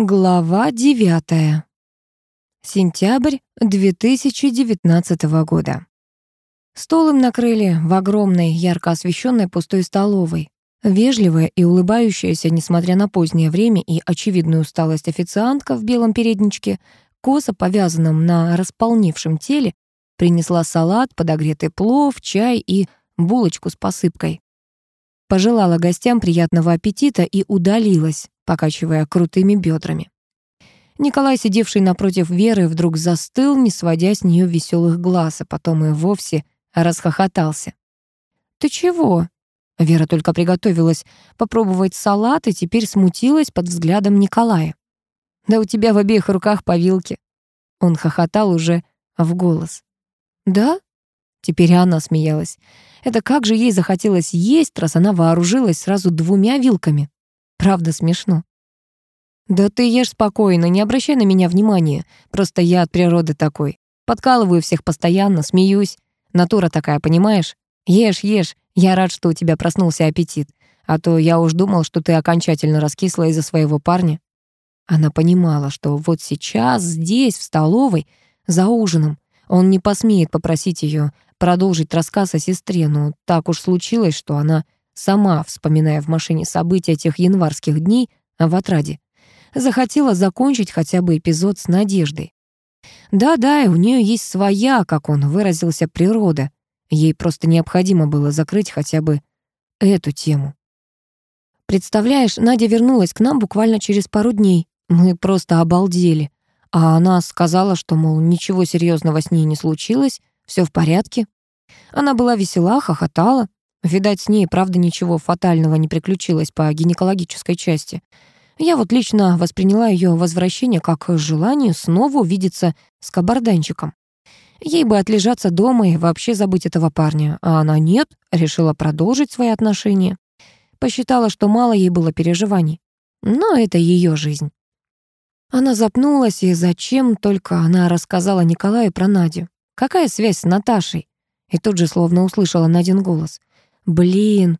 Глава 9. Сентябрь 2019 года. Стол им накрыли в огромной, ярко освещенной пустой столовой. Вежливая и улыбающаяся, несмотря на позднее время и очевидную усталость официантка в белом передничке, косо повязанном на располневшем теле, принесла салат, подогретый плов, чай и булочку с посыпкой пожелала гостям приятного аппетита и удалилась, покачивая крутыми бедрами. Николай, сидевший напротив Веры, вдруг застыл, не сводя с нее веселых глаз, а потом и вовсе расхохотался. «Ты чего?» Вера только приготовилась попробовать салат и теперь смутилась под взглядом Николая. «Да у тебя в обеих руках по вилке». Он хохотал уже в голос. «Да?» Теперь она смеялась. Это как же ей захотелось есть, раз она вооружилась сразу двумя вилками. Правда смешно. «Да ты ешь спокойно, не обращай на меня внимания. Просто я от природы такой. Подкалываю всех постоянно, смеюсь. Натура такая, понимаешь? Ешь, ешь. Я рад, что у тебя проснулся аппетит. А то я уж думал, что ты окончательно раскисла из-за своего парня». Она понимала, что вот сейчас, здесь, в столовой, за ужином, он не посмеет попросить ее продолжить рассказ о сестре, но ну, так уж случилось, что она, сама вспоминая в машине события тех январских дней а, в отраде, захотела закончить хотя бы эпизод с надеждой. Да-да, и у нее есть своя, как он выразился, природа. Ей просто необходимо было закрыть хотя бы эту тему. Представляешь, Надя вернулась к нам буквально через пару дней. Мы просто обалдели. А она сказала, что, мол, ничего серьезного с ней не случилось, все в порядке. Она была весела, хохотала. Видать, с ней, правда, ничего фатального не приключилось по гинекологической части. Я вот лично восприняла ее возвращение как желание снова увидеться с кабарданчиком. Ей бы отлежаться дома и вообще забыть этого парня, а она нет, решила продолжить свои отношения. Посчитала, что мало ей было переживаний. Но это ее жизнь. Она запнулась, и зачем только она рассказала Николаю про Надю. Какая связь с Наташей? И тут же словно услышала на один голос. Блин,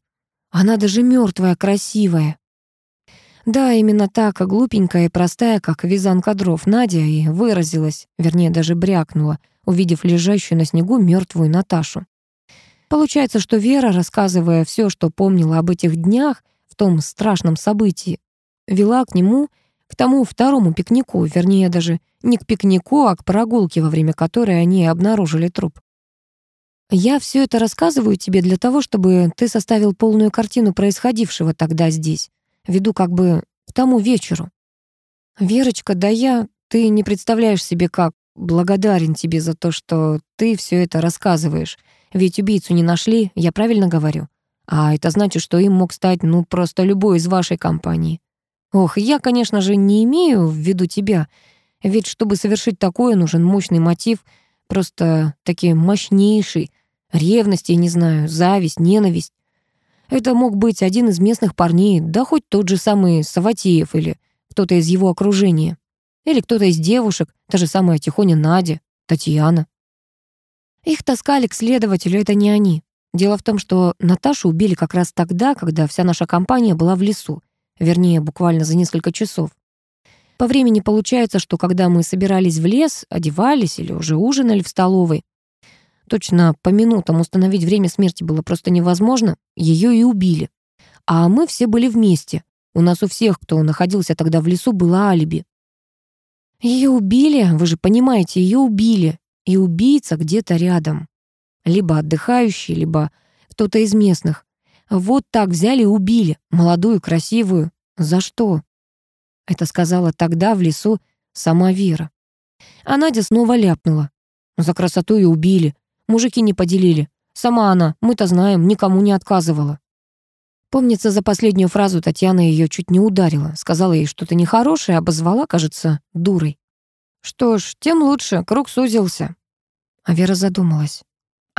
она даже мертвая красивая. Да, именно так, глупенькая и простая, как вязанка дров, Надя и выразилась, вернее, даже брякнула, увидев лежащую на снегу мертвую Наташу. Получается, что Вера, рассказывая все, что помнила об этих днях, в том страшном событии, вела к нему к тому второму пикнику, вернее даже не к пикнику, а к прогулке, во время которой они обнаружили труп. Я все это рассказываю тебе для того, чтобы ты составил полную картину происходившего тогда здесь. Веду как бы к тому вечеру. Верочка, да я, ты не представляешь себе как. Благодарен тебе за то, что ты все это рассказываешь. Ведь убийцу не нашли, я правильно говорю? А это значит, что им мог стать, ну, просто любой из вашей компании. Ох, я, конечно же, не имею в виду тебя, ведь чтобы совершить такое, нужен мощный мотив, просто такие мощнейший, ревность, я не знаю, зависть, ненависть. Это мог быть один из местных парней, да хоть тот же самый Саватеев или кто-то из его окружения. Или кто-то из девушек, та же самая Тихоня Надя, Татьяна. Их таскали к следователю, это не они. Дело в том, что Наташу убили как раз тогда, когда вся наша компания была в лесу вернее, буквально за несколько часов. По времени получается, что когда мы собирались в лес, одевались или уже ужинали в столовой, точно по минутам установить время смерти было просто невозможно, ее и убили. А мы все были вместе. У нас у всех, кто находился тогда в лесу, было алиби. Ее убили, вы же понимаете, ее убили. И убийца где-то рядом. Либо отдыхающий, либо кто-то из местных. Вот так взяли и убили. Молодую, красивую. За что? Это сказала тогда в лесу сама Вера. А Надя снова ляпнула. За красоту и убили. Мужики не поделили. Сама она, мы-то знаем, никому не отказывала. Помнится, за последнюю фразу Татьяна ее чуть не ударила. Сказала ей что-то нехорошее, обозвала, кажется, дурой. Что ж, тем лучше, круг сузился. А Вера задумалась.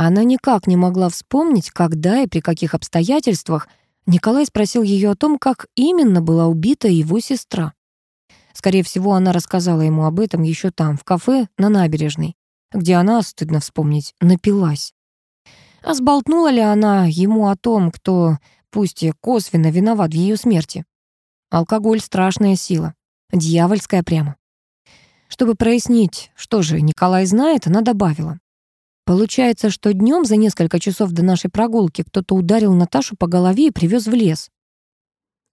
Она никак не могла вспомнить, когда и при каких обстоятельствах Николай спросил ее о том, как именно была убита его сестра. Скорее всего, она рассказала ему об этом еще там, в кафе на набережной, где она, стыдно вспомнить, напилась. А сболтнула ли она ему о том, кто, пусть и косвенно, виноват в ее смерти? Алкоголь — страшная сила. Дьявольская прямо. Чтобы прояснить, что же Николай знает, она добавила. Получается, что днем за несколько часов до нашей прогулки кто-то ударил Наташу по голове и привез в лес.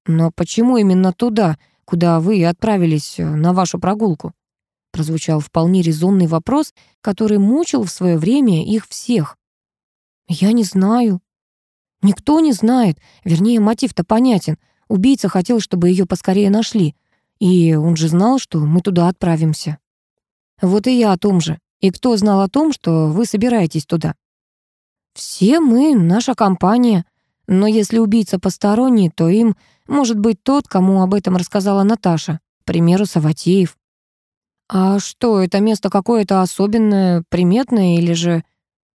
«Но почему именно туда, куда вы отправились э, на вашу прогулку?» Прозвучал вполне резонный вопрос, который мучил в свое время их всех. «Я не знаю». «Никто не знает. Вернее, мотив-то понятен. Убийца хотел, чтобы ее поскорее нашли. И он же знал, что мы туда отправимся». «Вот и я о том же. И кто знал о том, что вы собираетесь туда? Все мы, наша компания. Но если убийца посторонний, то им может быть тот, кому об этом рассказала Наташа, к примеру, Саватеев. А что, это место какое-то особенное, приметное или же...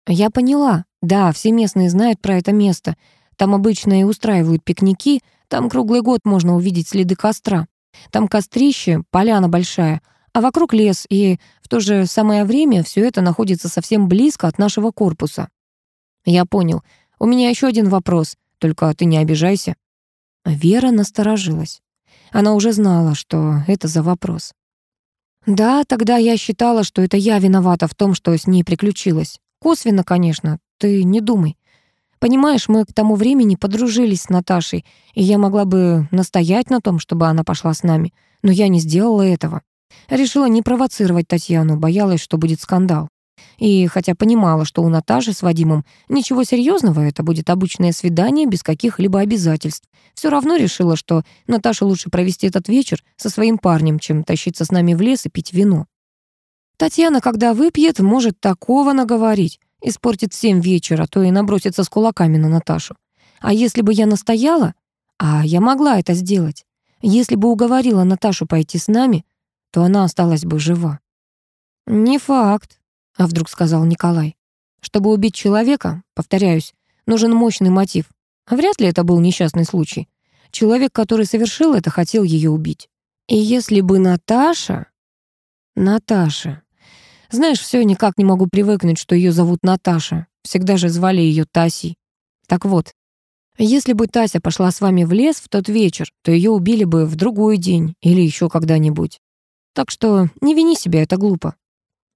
Я поняла. Да, все местные знают про это место. Там обычно и устраивают пикники, там круглый год можно увидеть следы костра. Там кострище, поляна большая — а вокруг лес, и в то же самое время все это находится совсем близко от нашего корпуса. Я понял. У меня еще один вопрос, только ты не обижайся. Вера насторожилась. Она уже знала, что это за вопрос. Да, тогда я считала, что это я виновата в том, что с ней приключилось. Косвенно, конечно, ты не думай. Понимаешь, мы к тому времени подружились с Наташей, и я могла бы настоять на том, чтобы она пошла с нами, но я не сделала этого. Решила не провоцировать Татьяну, боялась, что будет скандал. И хотя понимала, что у Наташи с Вадимом ничего серьезного, это будет обычное свидание без каких-либо обязательств, все равно решила, что Наташе лучше провести этот вечер со своим парнем, чем тащиться с нами в лес и пить вино. Татьяна, когда выпьет, может такого наговорить, испортит всем вечер, а то и набросится с кулаками на Наташу. А если бы я настояла? А я могла это сделать. Если бы уговорила Наташу пойти с нами, то она осталась бы жива. «Не факт», — а вдруг сказал Николай. «Чтобы убить человека, повторяюсь, нужен мощный мотив. Вряд ли это был несчастный случай. Человек, который совершил это, хотел ее убить. И если бы Наташа...» «Наташа...» «Знаешь, все никак не могу привыкнуть, что ее зовут Наташа. Всегда же звали ее Тасей. Так вот, если бы Тася пошла с вами в лес в тот вечер, то ее убили бы в другой день или еще когда-нибудь. Так что не вини себя, это глупо.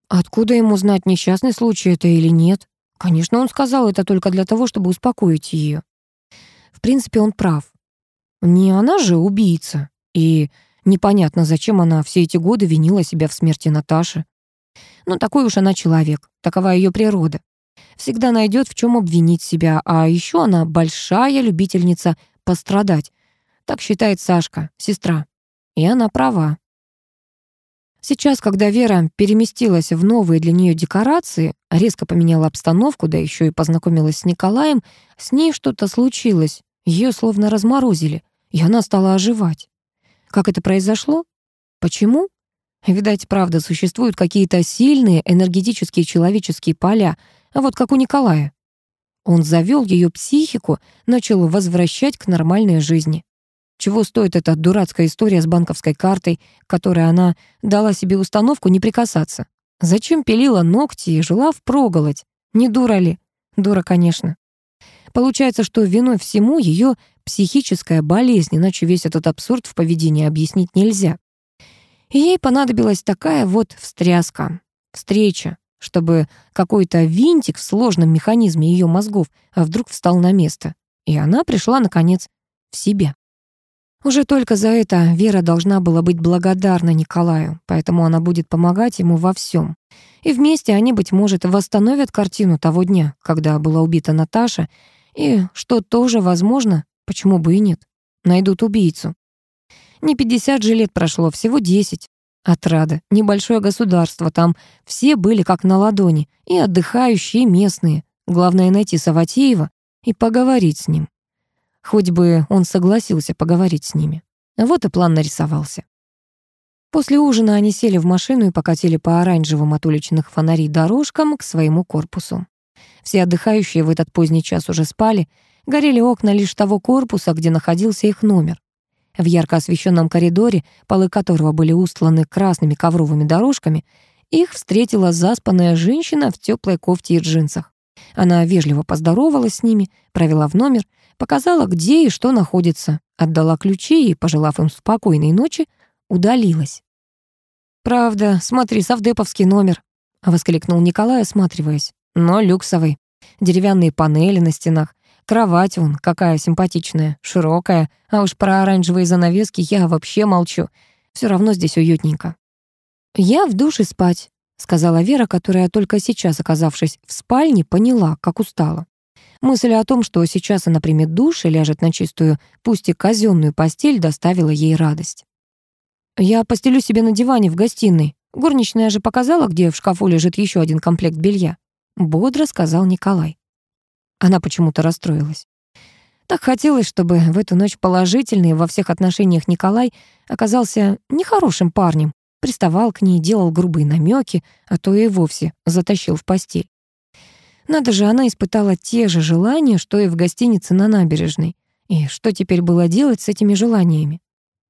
А откуда ему знать, несчастный случай это или нет? Конечно, он сказал это только для того, чтобы успокоить ее. В принципе, он прав. Не она же убийца. И непонятно, зачем она все эти годы винила себя в смерти Наташи. Но ну, такой уж она человек, такова ее природа. Всегда найдет, в чем обвинить себя, а еще она большая любительница пострадать. Так считает Сашка, сестра. И она права. Сейчас, когда Вера переместилась в новые для нее декорации, резко поменяла обстановку, да еще и познакомилась с Николаем, с ней что-то случилось. Ее словно разморозили, и она стала оживать. Как это произошло? Почему? Видать, правда, существуют какие-то сильные энергетические человеческие поля, вот как у Николая. Он завел ее психику, начал возвращать к нормальной жизни. Чего стоит эта дурацкая история с банковской картой, которой она дала себе установку не прикасаться? Зачем пилила ногти и жила впроголодь? Не дура ли? Дура, конечно. Получается, что виной всему ее психическая болезнь, иначе весь этот абсурд в поведении объяснить нельзя. И ей понадобилась такая вот встряска, встреча, чтобы какой-то винтик в сложном механизме ее мозгов а вдруг встал на место. И она пришла, наконец, в себя. Уже только за это Вера должна была быть благодарна Николаю, поэтому она будет помогать ему во всем. И вместе они, быть может, восстановят картину того дня, когда была убита Наташа, и, что тоже возможно, почему бы и нет, найдут убийцу. Не 50 же лет прошло, всего 10. Отрада, небольшое государство, там все были как на ладони, и отдыхающие, местные. Главное найти Саватеева и поговорить с ним. Хоть бы он согласился поговорить с ними. Вот и план нарисовался. После ужина они сели в машину и покатили по оранжевым от уличных фонарей дорожкам к своему корпусу. Все отдыхающие в этот поздний час уже спали, горели окна лишь того корпуса, где находился их номер. В ярко освещенном коридоре, полы которого были устланы красными ковровыми дорожками, их встретила заспанная женщина в теплой кофте и джинсах. Она вежливо поздоровалась с ними, провела в номер, показала, где и что находится, отдала ключи и, пожелав им спокойной ночи, удалилась. «Правда, смотри, совдеповский номер», — воскликнул Николай, осматриваясь. «Но люксовый. Деревянные панели на стенах. Кровать вон, какая симпатичная, широкая. А уж про оранжевые занавески я вообще молчу. Все равно здесь уютненько». «Я в душе спать», сказала Вера, которая только сейчас, оказавшись в спальне, поняла, как устала. Мысль о том, что сейчас она примет душ и ляжет на чистую, пусть и казенную постель, доставила ей радость. «Я постелю себе на диване в гостиной. Горничная же показала, где в шкафу лежит еще один комплект белья», — бодро сказал Николай. Она почему-то расстроилась. Так хотелось, чтобы в эту ночь положительный во всех отношениях Николай оказался нехорошим парнем, приставал к ней, делал грубые намеки, а то и вовсе затащил в постель. Надо же, она испытала те же желания, что и в гостинице на набережной. И что теперь было делать с этими желаниями?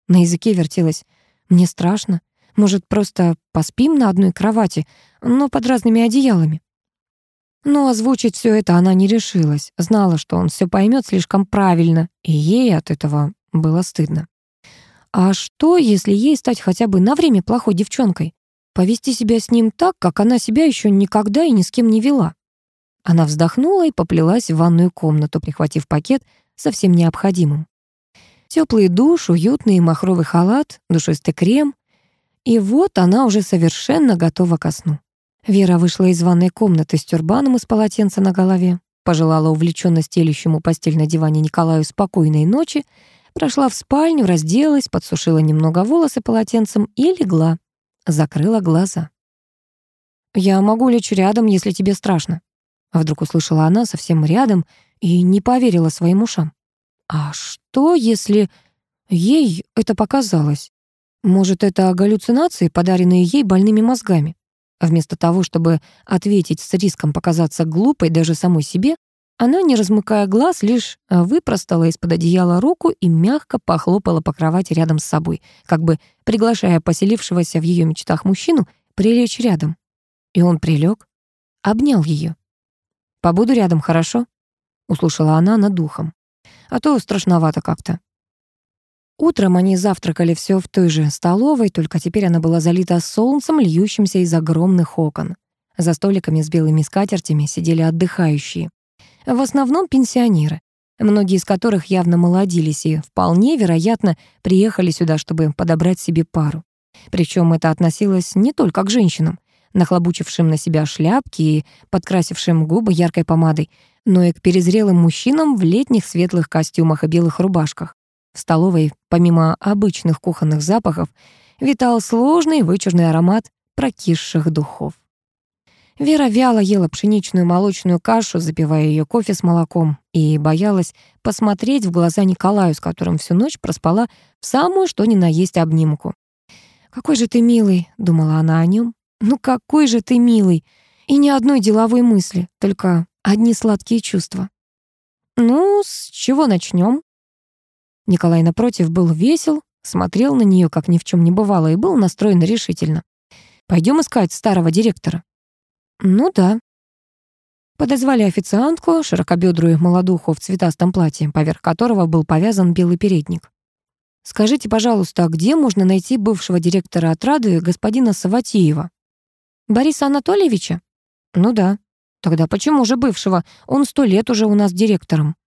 На языке вертелось «мне страшно», «может, просто поспим на одной кровати, но под разными одеялами?» Но озвучить все это она не решилась, знала, что он все поймет слишком правильно, и ей от этого было стыдно. А что, если ей стать хотя бы на время плохой девчонкой? Повести себя с ним так, как она себя еще никогда и ни с кем не вела? Она вздохнула и поплелась в ванную комнату, прихватив пакет со всем необходимым. Теплый душ, уютный махровый халат, душистый крем. И вот она уже совершенно готова ко сну. Вера вышла из ванной комнаты с тюрбаном из полотенца на голове, пожелала увлеченно стелющему постель на диване Николаю спокойной ночи, Прошла в спальню, разделась, подсушила немного волосы полотенцем и легла. Закрыла глаза. «Я могу лечь рядом, если тебе страшно». А вдруг услышала она совсем рядом и не поверила своим ушам. «А что, если ей это показалось? Может, это галлюцинации, подаренные ей больными мозгами?» Вместо того, чтобы ответить с риском показаться глупой даже самой себе, она, не размыкая глаз, лишь э, выпростала из-под одеяла руку и мягко похлопала по кровати рядом с собой, как бы приглашая поселившегося в ее мечтах мужчину прилечь рядом. И он прилег, обнял ее. «Побуду рядом, хорошо?» — услышала она над духом. «А то страшновато как-то». Утром они завтракали все в той же столовой, только теперь она была залита солнцем, льющимся из огромных окон. За столиками с белыми скатертями сидели отдыхающие в основном пенсионеры, многие из которых явно молодились и вполне вероятно приехали сюда, чтобы подобрать себе пару. Причем это относилось не только к женщинам, нахлобучившим на себя шляпки и подкрасившим губы яркой помадой, но и к перезрелым мужчинам в летних светлых костюмах и белых рубашках. В столовой, помимо обычных кухонных запахов, витал сложный вычурный аромат прокисших духов. Вера вяло ела пшеничную молочную кашу, запивая ее кофе с молоком, и боялась посмотреть в глаза Николаю, с которым всю ночь проспала в самую что ни на есть обнимку. «Какой же ты милый!» — думала она о нем. «Ну какой же ты милый!» И ни одной деловой мысли, только одни сладкие чувства. «Ну, с чего начнем? Николай, напротив, был весел, смотрел на нее, как ни в чем не бывало, и был настроен решительно. Пойдем искать старого директора». «Ну да». Подозвали официантку, широкобедрую молодуху в цветастом платье, поверх которого был повязан белый передник. «Скажите, пожалуйста, а где можно найти бывшего директора отрады господина Саватиева, «Бориса Анатольевича?» «Ну да». «Тогда почему же бывшего? Он сто лет уже у нас директором».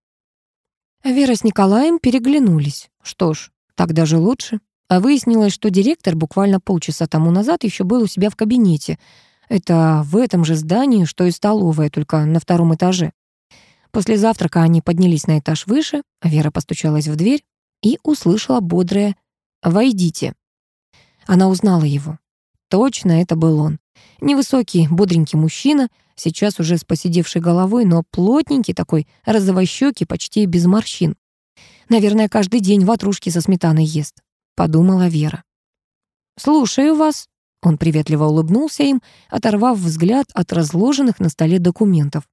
Вера с Николаем переглянулись. Что ж, так даже лучше. А выяснилось, что директор буквально полчаса тому назад еще был у себя в кабинете — это в этом же здании, что и столовая, только на втором этаже. После завтрака они поднялись на этаж выше, Вера постучалась в дверь и услышала бодрое «Войдите». Она узнала его. Точно это был он. Невысокий, бодренький мужчина, сейчас уже с поседевшей головой, но плотненький такой, розовощёкий, почти без морщин. Наверное, каждый день ватрушки со сметаной ест, подумала Вера. «Слушаю вас», он приветливо улыбнулся им, оторвав взгляд от разложенных на столе документов.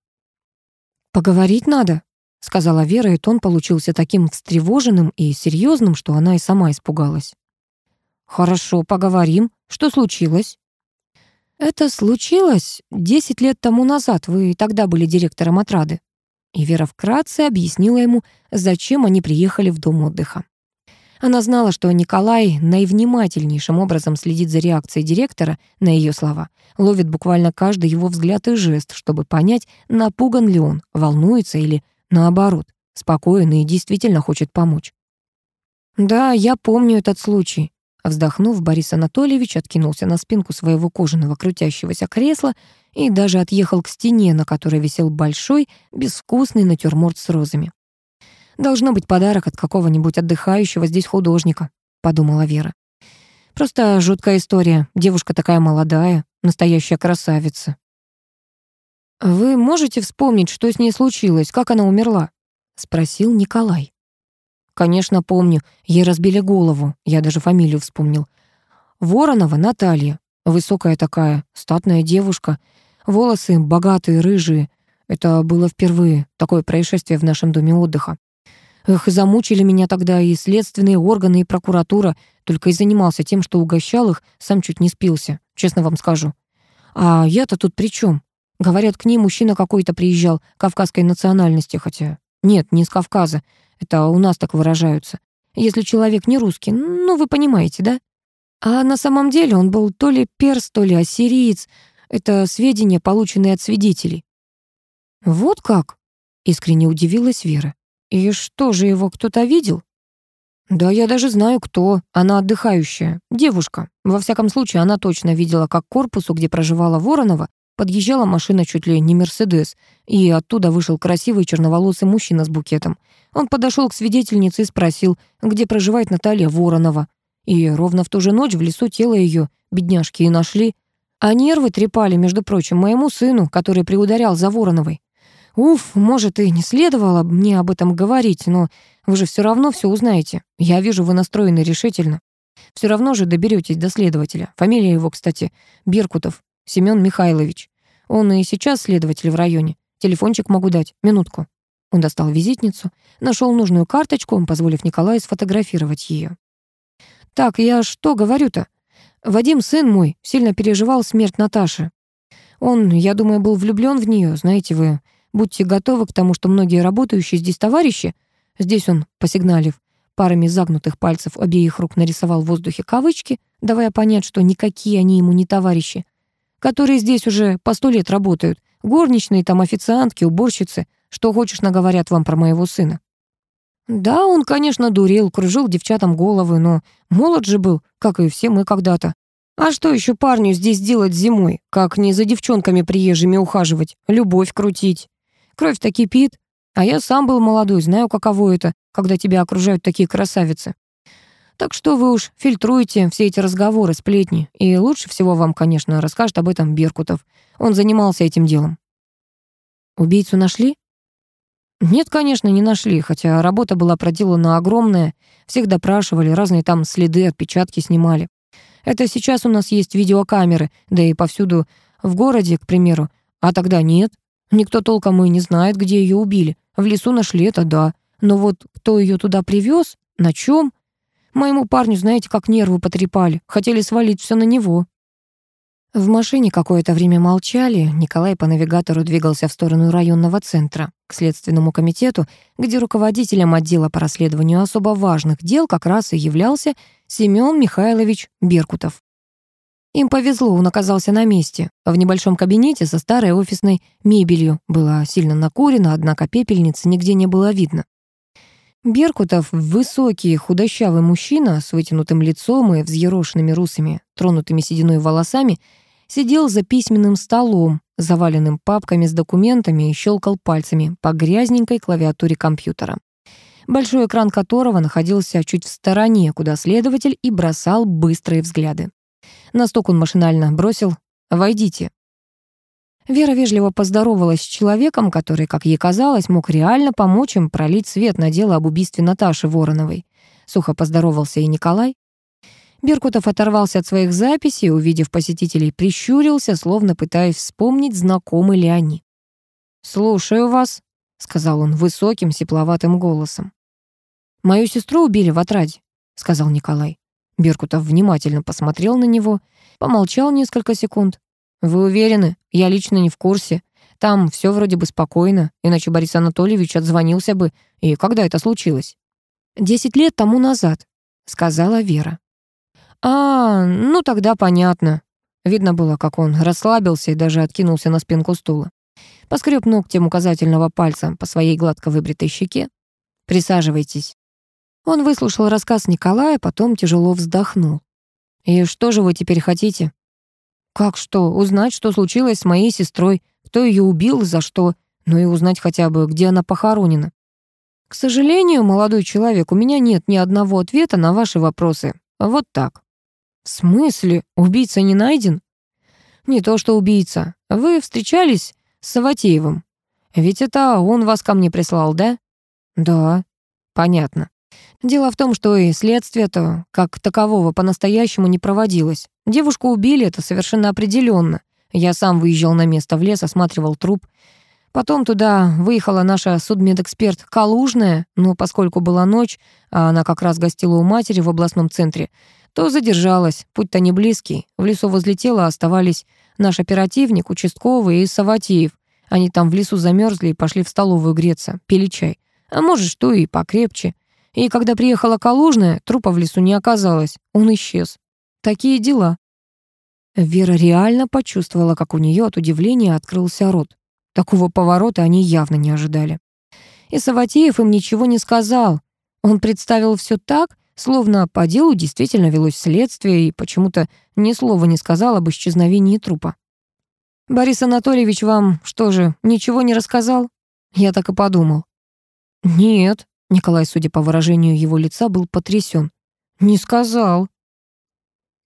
«Поговорить надо», — сказала Вера, и тон получился таким встревоженным и серьезным, что она и сама испугалась. «Хорошо, поговорим. Что случилось?» «Это случилось десять лет тому назад. Вы тогда были директором отрады». И Вера вкратце объяснила ему, зачем они приехали в дом отдыха. Она знала, что Николай наивнимательнейшим образом следит за реакцией директора на ее слова, ловит буквально каждый его взгляд и жест, чтобы понять, напуган ли он, волнуется или, наоборот, спокоен и действительно хочет помочь. «Да, я помню этот случай», — вздохнув, Борис Анатольевич откинулся на спинку своего кожаного крутящегося кресла и даже отъехал к стене, на которой висел большой, безвкусный натюрморт с розами. Должно быть подарок от какого-нибудь отдыхающего здесь художника, подумала Вера. Просто жуткая история. Девушка такая молодая, настоящая красавица. Вы можете вспомнить, что с ней случилось, как она умерла? спросил Николай. Конечно, помню. Ей разбили голову. Я даже фамилию вспомнил. Воронова Наталья. Высокая такая, статная девушка. Волосы богатые, рыжие. Это было впервые. Такое происшествие в нашем доме отдыха. Замучили меня тогда и следственные органы, и прокуратура. Только и занимался тем, что угощал их, сам чуть не спился, честно вам скажу. А я-то тут при чем? Говорят, к ней мужчина какой-то приезжал, кавказской национальности, хотя... Нет, не с Кавказа. Это у нас так выражаются. Если человек не русский, ну, вы понимаете, да? А на самом деле он был то ли перс, то ли ассириец. Это сведения, полученные от свидетелей. «Вот как?» — искренне удивилась Вера. «И что же его кто-то видел?» «Да я даже знаю, кто. Она отдыхающая. Девушка. Во всяком случае, она точно видела, как к корпусу, где проживала Воронова, подъезжала машина чуть ли не «Мерседес», и оттуда вышел красивый черноволосый мужчина с букетом. Он подошел к свидетельнице и спросил, где проживает Наталья Воронова. И ровно в ту же ночь в лесу тело ее, бедняжки, и нашли. А нервы трепали, между прочим, моему сыну, который приударял за Вороновой. «Уф, может, и не следовало мне об этом говорить, но вы же все равно все узнаете. Я вижу, вы настроены решительно. Все равно же доберетесь до следователя. Фамилия его, кстати, Беркутов, Семен Михайлович. Он и сейчас следователь в районе. Телефончик могу дать. Минутку». Он достал визитницу, нашел нужную карточку, позволив Николаю сфотографировать ее. «Так, я что говорю-то? Вадим, сын мой, сильно переживал смерть Наташи. Он, я думаю, был влюблен в нее, знаете вы, Будьте готовы к тому, что многие работающие здесь товарищи... Здесь он, посигналив парами загнутых пальцев обеих рук, нарисовал в воздухе кавычки, давая понять, что никакие они ему не товарищи, которые здесь уже по сто лет работают. Горничные там, официантки, уборщицы. Что хочешь, наговорят вам про моего сына. Да, он, конечно, дурил, кружил девчатам головы, но молод же был, как и все мы когда-то. А что еще парню здесь делать зимой, как не за девчонками приезжими ухаживать, любовь крутить? Кровь таки пит, а я сам был молодой, знаю, каково это, когда тебя окружают такие красавицы. Так что вы уж фильтруете все эти разговоры, сплетни, и лучше всего вам, конечно, расскажет об этом Беркутов. Он занимался этим делом. Убийцу нашли? Нет, конечно, не нашли, хотя работа была проделана огромная, всех допрашивали, разные там следы, отпечатки снимали. Это сейчас у нас есть видеокамеры, да и повсюду в городе, к примеру, а тогда нет. Никто толком и не знает, где ее убили. В лесу нашли это, да. Но вот кто ее туда привез, на чем? Моему парню, знаете, как нервы потрепали. Хотели свалить все на него. В машине какое-то время молчали. Николай по навигатору двигался в сторону районного центра, к Следственному комитету, где руководителем отдела по расследованию особо важных дел как раз и являлся Семен Михайлович Беркутов. Им повезло, он оказался на месте. В небольшом кабинете со старой офисной мебелью было сильно накурено, однако пепельницы нигде не было видно. Беркутов — высокий, худощавый мужчина с вытянутым лицом и взъерошенными русами, тронутыми сединой волосами, сидел за письменным столом, заваленным папками с документами и щелкал пальцами по грязненькой клавиатуре компьютера, большой экран которого находился чуть в стороне, куда следователь и бросал быстрые взгляды. Настолько он машинально бросил «Войдите». Вера вежливо поздоровалась с человеком, который, как ей казалось, мог реально помочь им пролить свет на дело об убийстве Наташи Вороновой. Сухо поздоровался и Николай. Беркутов оторвался от своих записей, увидев посетителей, прищурился, словно пытаясь вспомнить, знакомы ли они. «Слушаю вас», — сказал он высоким, сепловатым голосом. «Мою сестру убили в отраде», — сказал Николай. Беркутов внимательно посмотрел на него, помолчал несколько секунд. «Вы уверены? Я лично не в курсе. Там все вроде бы спокойно, иначе Борис Анатольевич отзвонился бы. И когда это случилось?» «Десять лет тому назад», — сказала Вера. «А, ну тогда понятно». Видно было, как он расслабился и даже откинулся на спинку стула. Поскреб ногтем указательного пальца по своей гладко выбритой щеке. «Присаживайтесь». Он выслушал рассказ Николая, потом тяжело вздохнул. «И что же вы теперь хотите?» «Как что? Узнать, что случилось с моей сестрой, кто ее убил, за что, ну и узнать хотя бы, где она похоронена». «К сожалению, молодой человек, у меня нет ни одного ответа на ваши вопросы. Вот так». «В смысле? Убийца не найден?» «Не то что убийца. Вы встречались с Саватеевым? Ведь это он вас ко мне прислал, да?» «Да». «Понятно. Дело в том, что и следствие-то, как такового, по-настоящему не проводилось. Девушку убили, это совершенно определенно. Я сам выезжал на место в лес, осматривал труп. Потом туда выехала наша судмедэксперт Калужная, но поскольку была ночь, а она как раз гостила у матери в областном центре, то задержалась, путь-то не близкий. В лесу возле тела а оставались наш оперативник, участковый и Саватеев. Они там в лесу замерзли и пошли в столовую греться, пили чай. А может, что и покрепче. И когда приехала Калужная, трупа в лесу не оказалось, он исчез. Такие дела. Вера реально почувствовала, как у нее от удивления открылся рот. Такого поворота они явно не ожидали. И Саватеев им ничего не сказал. Он представил все так, словно по делу действительно велось следствие и почему-то ни слова не сказал об исчезновении трупа. «Борис Анатольевич вам, что же, ничего не рассказал?» Я так и подумал. «Нет», Николай, судя по выражению его лица, был потрясен. «Не сказал».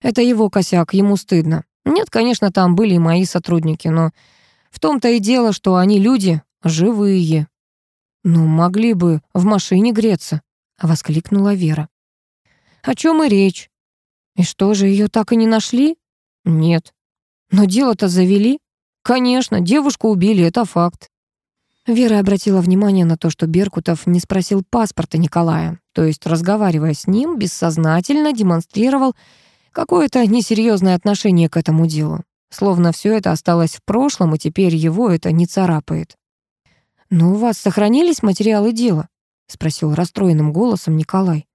«Это его косяк, ему стыдно. Нет, конечно, там были и мои сотрудники, но в том-то и дело, что они люди живые». «Ну, могли бы в машине греться», — воскликнула Вера. «О чем и речь? И что же, ее так и не нашли?» «Нет». «Но дело-то завели?» «Конечно, девушку убили, это факт». Вера обратила внимание на то, что Беркутов не спросил паспорта Николая, то есть, разговаривая с ним, бессознательно демонстрировал какое-то несерьезное отношение к этому делу. Словно все это осталось в прошлом, и теперь его это не царапает. «Но «Ну, у вас сохранились материалы дела?» — спросил расстроенным голосом Николай.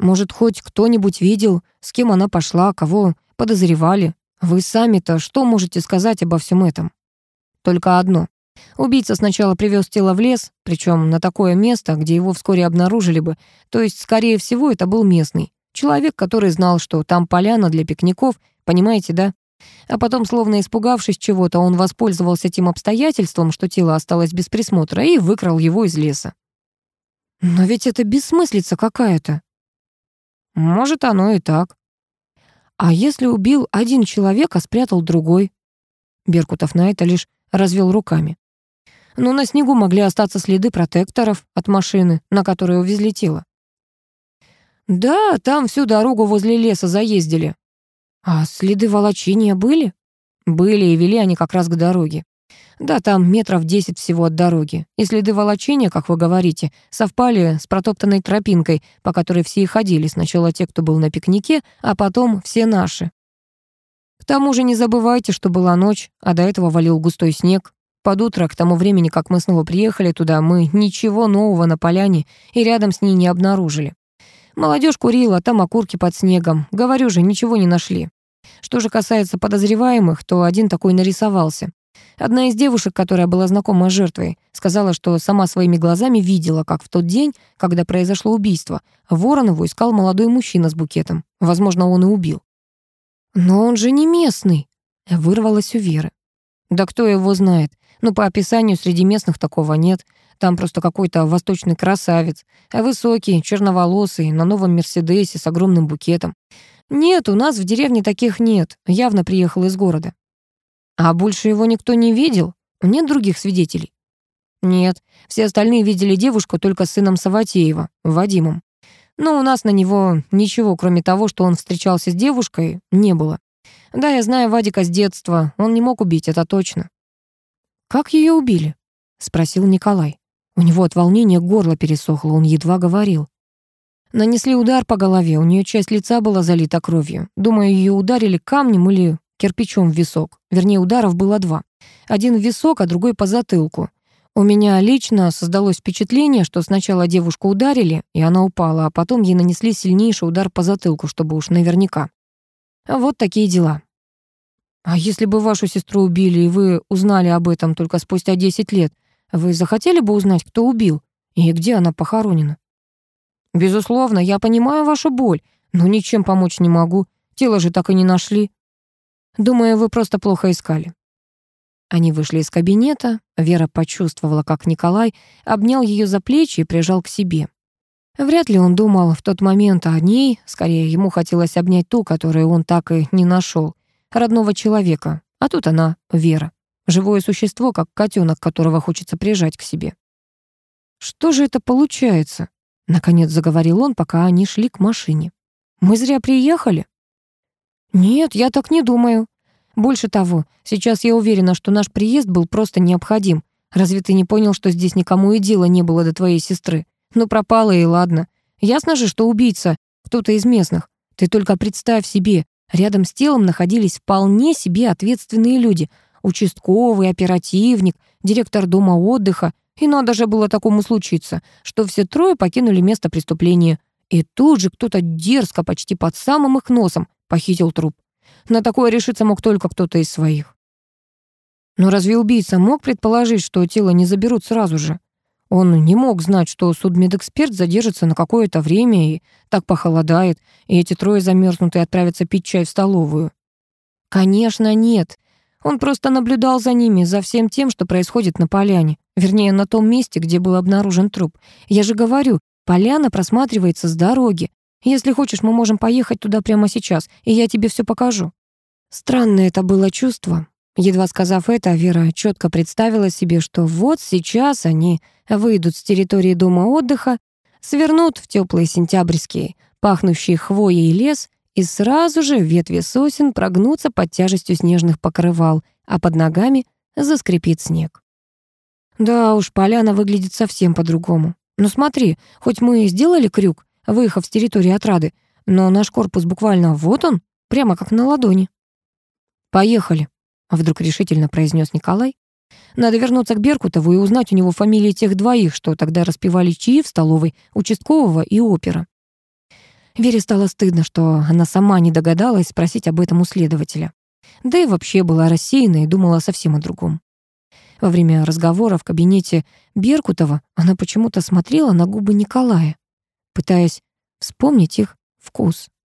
«Может, хоть кто-нибудь видел, с кем она пошла, кого подозревали? Вы сами-то что можете сказать обо всем этом?» «Только одно. Убийца сначала привез тело в лес, причем на такое место, где его вскоре обнаружили бы, то есть, скорее всего, это был местный. Человек, который знал, что там поляна для пикников, понимаете, да? А потом, словно испугавшись чего-то, он воспользовался тем обстоятельством, что тело осталось без присмотра, и выкрал его из леса. «Но ведь это бессмыслица какая-то». «Может, оно и так». «А если убил один человек, а спрятал другой?» Беркутов на это лишь развел руками. Но на снегу могли остаться следы протекторов от машины, на которой увезли тело. Да, там всю дорогу возле леса заездили. А следы волочения были? Были, и вели они как раз к дороге. Да, там метров десять всего от дороги. И следы волочения, как вы говорите, совпали с протоптанной тропинкой, по которой все и ходили. Сначала те, кто был на пикнике, а потом все наши. К тому же не забывайте, что была ночь, а до этого валил густой снег. Под утро, к тому времени, как мы снова приехали туда, мы ничего нового на поляне и рядом с ней не обнаружили. Молодежь курила, там окурки под снегом. Говорю же, ничего не нашли. Что же касается подозреваемых, то один такой нарисовался. Одна из девушек, которая была знакома с жертвой, сказала, что сама своими глазами видела, как в тот день, когда произошло убийство, Воронову искал молодой мужчина с букетом. Возможно, он и убил. «Но он же Но ну, по описанию среди местных такого нет. Там просто какой-то восточный красавец. А высокий, черноволосый, на новом Мерседесе с огромным букетом. Нет, у нас в деревне таких нет. Явно приехал из города. А больше его никто не видел? Нет других свидетелей? Нет, все остальные видели девушку только с сыном Саватеева, Вадимом. Но у нас на него ничего, кроме того, что он встречался с девушкой, не было. Да, я знаю Вадика с детства, он не мог убить, это точно. «Как ее убили?» — спросил Николай. У него от волнения горло пересохло, он едва говорил. Нанесли удар по голове, у нее часть лица была залита кровью. Думаю, ее ударили камнем или кирпичом в висок. Вернее, ударов было два. Один в висок, а другой по затылку. У меня лично создалось впечатление, что сначала девушку ударили, и она упала, а потом ей нанесли сильнейший удар по затылку, чтобы уж наверняка. Вот такие дела. А если бы вашу сестру убили, и вы узнали об этом только спустя 10 лет, вы захотели бы узнать, кто убил и где она похоронена? Безусловно, я понимаю вашу боль, но ничем помочь не могу. Тело же так и не нашли. Думаю, вы просто плохо искали. Они вышли из кабинета. Вера почувствовала, как Николай обнял ее за плечи и прижал к себе. Вряд ли он думал в тот момент о ней, скорее ему хотелось обнять ту, которую он так и не нашел, родного человека, а тут она — Вера. Живое существо, как котенок, которого хочется прижать к себе. «Что же это получается?» — наконец заговорил он, пока они шли к машине. «Мы зря приехали?» «Нет, я так не думаю. Больше того, сейчас я уверена, что наш приезд был просто необходим. Разве ты не понял, что здесь никому и дела не было до твоей сестры? Ну, пропала и ладно. Ясно же, что убийца кто-то из местных. Ты только представь себе, Рядом с телом находились вполне себе ответственные люди. Участковый, оперативник, директор дома отдыха. И надо же было такому случиться, что все трое покинули место преступления. И тут же кто-то дерзко, почти под самым их носом, похитил труп. На такое решиться мог только кто-то из своих. Но разве убийца мог предположить, что тело не заберут сразу же? Он не мог знать, что судмедэксперт задержится на какое-то время и так похолодает, и эти трое замерзнутые отправятся пить чай в столовую. Конечно, нет. Он просто наблюдал за ними, за всем тем, что происходит на поляне. Вернее, на том месте, где был обнаружен труп. Я же говорю, поляна просматривается с дороги. Если хочешь, мы можем поехать туда прямо сейчас, и я тебе все покажу. Странное это было чувство. Едва сказав это, Вера четко представила себе, что вот сейчас они выйдут с территории дома отдыха, свернут в теплые сентябрьские, пахнущие хвоей лес, и сразу же ветви сосен прогнутся под тяжестью снежных покрывал, а под ногами заскрипит снег. Да уж, поляна выглядит совсем по-другому. Но ну смотри, хоть мы и сделали крюк, выехав с территории отрады, но наш корпус буквально вот он, прямо как на ладони. «Поехали», вдруг решительно произнес Николай. «Надо вернуться к Беркутову и узнать у него фамилии тех двоих, что тогда распивали чаи в столовой, участкового и опера». Вере стало стыдно, что она сама не догадалась спросить об этом у следователя. Да и вообще была рассеяна и думала совсем о другом. Во время разговора в кабинете Беркутова она почему-то смотрела на губы Николая пытаясь вспомнить их вкус.